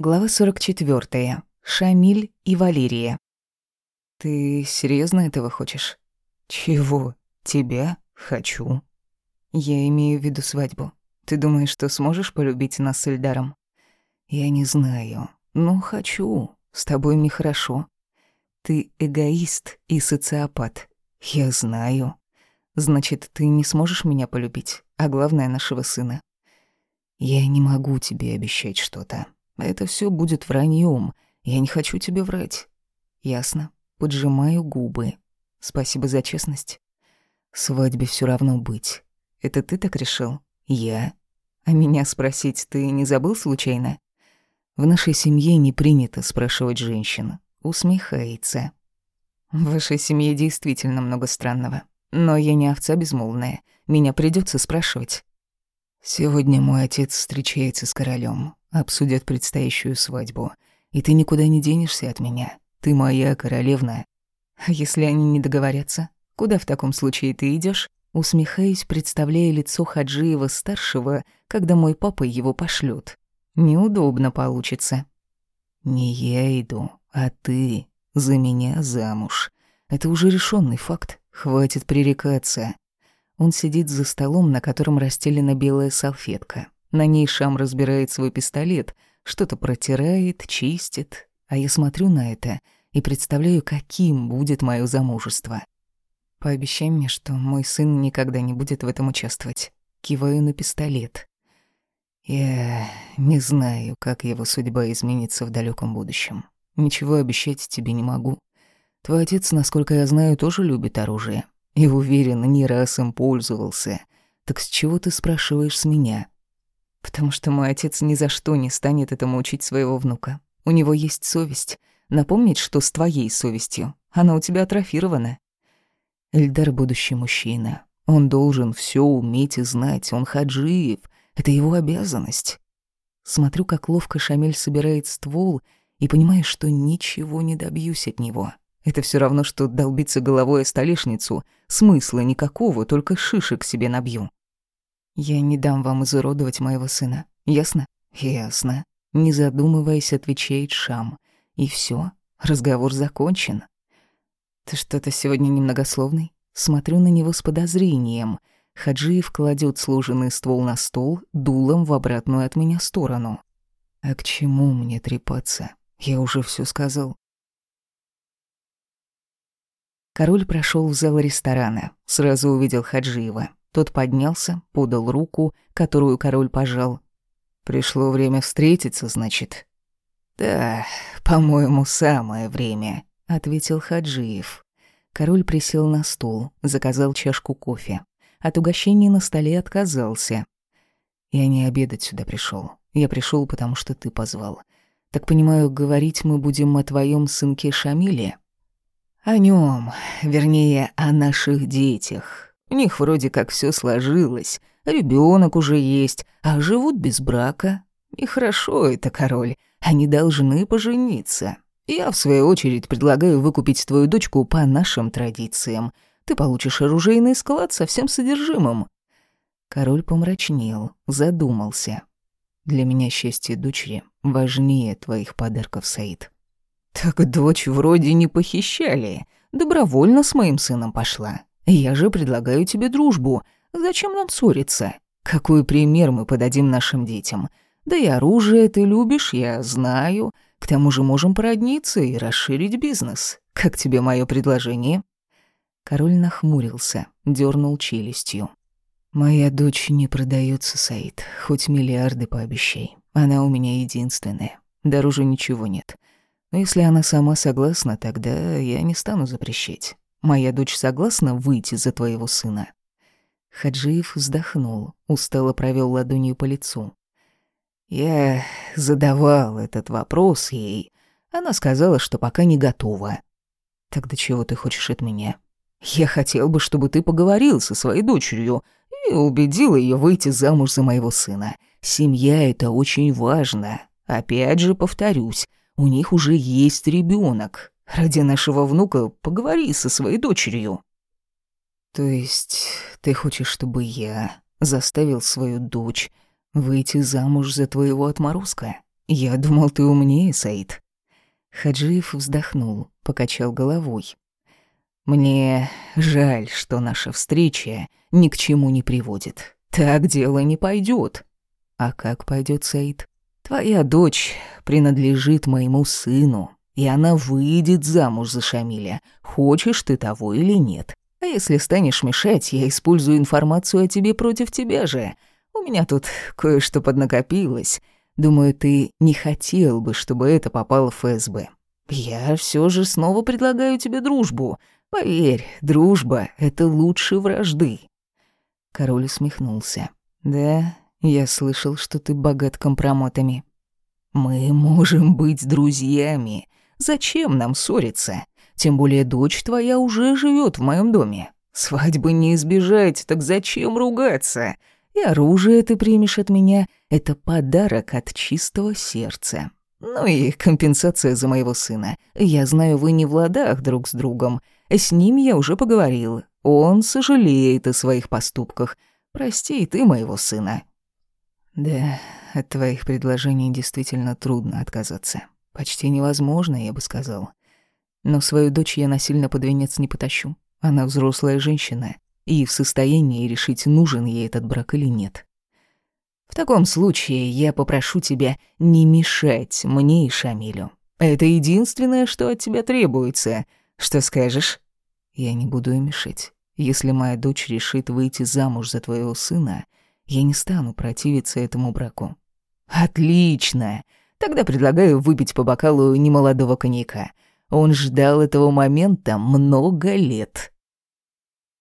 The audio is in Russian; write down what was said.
Глава 44. Шамиль и Валерия. «Ты серьезно этого хочешь?» «Чего? Тебя? Хочу». «Я имею в виду свадьбу. Ты думаешь, что сможешь полюбить нас с Эльдаром?» «Я не знаю, но хочу. С тобой нехорошо. Ты эгоист и социопат. Я знаю. Значит, ты не сможешь меня полюбить, а главное, нашего сына. Я не могу тебе обещать что-то». Это все будет враньем. Я не хочу тебе врать. Ясно. Поджимаю губы. Спасибо за честность. Свадьбе все равно быть. Это ты так решил? Я? А меня спросить ты не забыл случайно? В нашей семье не принято спрашивать женщин. Усмехается. В вашей семье действительно много странного. Но я не овца безмолвная. Меня придется спрашивать. Сегодня мой отец встречается с королем обсудят предстоящую свадьбу. И ты никуда не денешься от меня. Ты моя королевна. А если они не договорятся? Куда в таком случае ты идешь? Усмехаясь, представляя лицо Хаджиева-старшего, когда мой папа его пошлют. Неудобно получится. Не я иду, а ты за меня замуж. Это уже решенный факт. Хватит пререкаться. Он сидит за столом, на котором расстелена белая салфетка. На ней Шам разбирает свой пистолет, что-то протирает, чистит, а я смотрю на это и представляю, каким будет моё замужество. Пообещай мне, что мой сын никогда не будет в этом участвовать. Киваю на пистолет. Я не знаю, как его судьба изменится в далеком будущем. Ничего обещать тебе не могу. Твой отец, насколько я знаю, тоже любит оружие. И уверен, не раз им пользовался. Так с чего ты спрашиваешь с меня? Потому что мой отец ни за что не станет этому учить своего внука. У него есть совесть. Напомнить, что с твоей совестью. Она у тебя атрофирована. Эльдар — будущий мужчина. Он должен все уметь и знать. Он хаджиев. Это его обязанность. Смотрю, как ловко Шамиль собирает ствол, и понимаю, что ничего не добьюсь от него. Это все равно, что долбиться головой о столешницу. Смысла никакого, только шишек себе набью. Я не дам вам изуродовать моего сына. Ясно? Ясно. Не задумываясь, отвечает Шам. И все, разговор закончен. Ты что-то сегодня немногословный? Смотрю на него с подозрением. Хаджиев кладет сложенный ствол на стол, дулом в обратную от меня сторону. А к чему мне трепаться? Я уже все сказал. Король прошел в зал ресторана, сразу увидел Хаджиева. Тот поднялся, подал руку, которую король пожал. «Пришло время встретиться, значит?» «Да, по-моему, самое время», — ответил Хаджиев. Король присел на стул, заказал чашку кофе. От угощений на столе отказался. «Я не обедать сюда пришел. Я пришел, потому что ты позвал. Так понимаю, говорить мы будем о твоем сынке Шамиле?» «О нем, вернее, о наших детях», у них вроде как все сложилось, ребенок уже есть, а живут без брака. И хорошо это, король, они должны пожениться. Я, в свою очередь, предлагаю выкупить твою дочку по нашим традициям. Ты получишь оружейный склад со всем содержимым». Король помрачнел, задумался. «Для меня счастье дочери важнее твоих подарков, Саид». «Так дочь вроде не похищали. Добровольно с моим сыном пошла. Я же предлагаю тебе дружбу. Зачем нам ссориться? Какой пример мы подадим нашим детям? Да и оружие ты любишь, я знаю. К тому же можем породниться и расширить бизнес. Как тебе мое предложение?» Король нахмурился, дернул челюстью. «Моя дочь не продается, Саид, хоть миллиарды пообещай. Она у меня единственная. Дороже ничего нет. Но если она сама согласна, тогда я не стану запрещать. Моя дочь согласна выйти за твоего сына?» Хаджиев вздохнул, устало провел ладонью по лицу. «Я задавал этот вопрос ей. Она сказала, что пока не готова. До чего ты хочешь от меня? Я хотел бы, чтобы ты поговорил со своей дочерью и убедил ее выйти замуж за моего сына. Семья — это очень важно. Опять же, повторюсь, у них уже есть ребенок. Ради нашего внука поговори со своей дочерью». «То есть ты хочешь, чтобы я заставил свою дочь выйти замуж за твоего отморозка? Я думал, ты умнее, Саид. Хаджиев вздохнул, покачал головой. Мне жаль, что наша встреча ни к чему не приводит. Так дело не пойдет. А как пойдет, Саид? Твоя дочь принадлежит моему сыну, и она выйдет замуж за Шамиля, хочешь ты того или нет. А если станешь мешать, я использую информацию о тебе против тебя же. У меня тут кое-что поднакопилось. Думаю, ты не хотел бы, чтобы это попало в ФСБ. Я все же снова предлагаю тебе дружбу. Поверь, дружба — это лучше вражды». Король усмехнулся. «Да, я слышал, что ты богат компроматами. Мы можем быть друзьями. Зачем нам ссориться? Тем более дочь твоя уже живет в моем доме. Свадьбы не избежать, так зачем ругаться? И оружие ты примешь от меня — это подарок от чистого сердца. Ну и компенсация за моего сына. Я знаю, вы не в ладах друг с другом. С ним я уже поговорил. Он сожалеет о своих поступках. Прости и ты моего сына». «Да, от твоих предложений действительно трудно отказаться. Почти невозможно, я бы сказал. Но свою дочь я насильно под венец не потащу. Она взрослая женщина и в состоянии решить, нужен ей этот брак или нет. В таком случае я попрошу тебя не мешать мне и Шамилю. Это единственное, что от тебя требуется. Что скажешь? Я не буду ей мешать. Если моя дочь решит выйти замуж за твоего сына, я не стану противиться этому браку. Отлично. Тогда предлагаю выпить по бокалу немолодого коньяка. Он ждал этого момента много лет.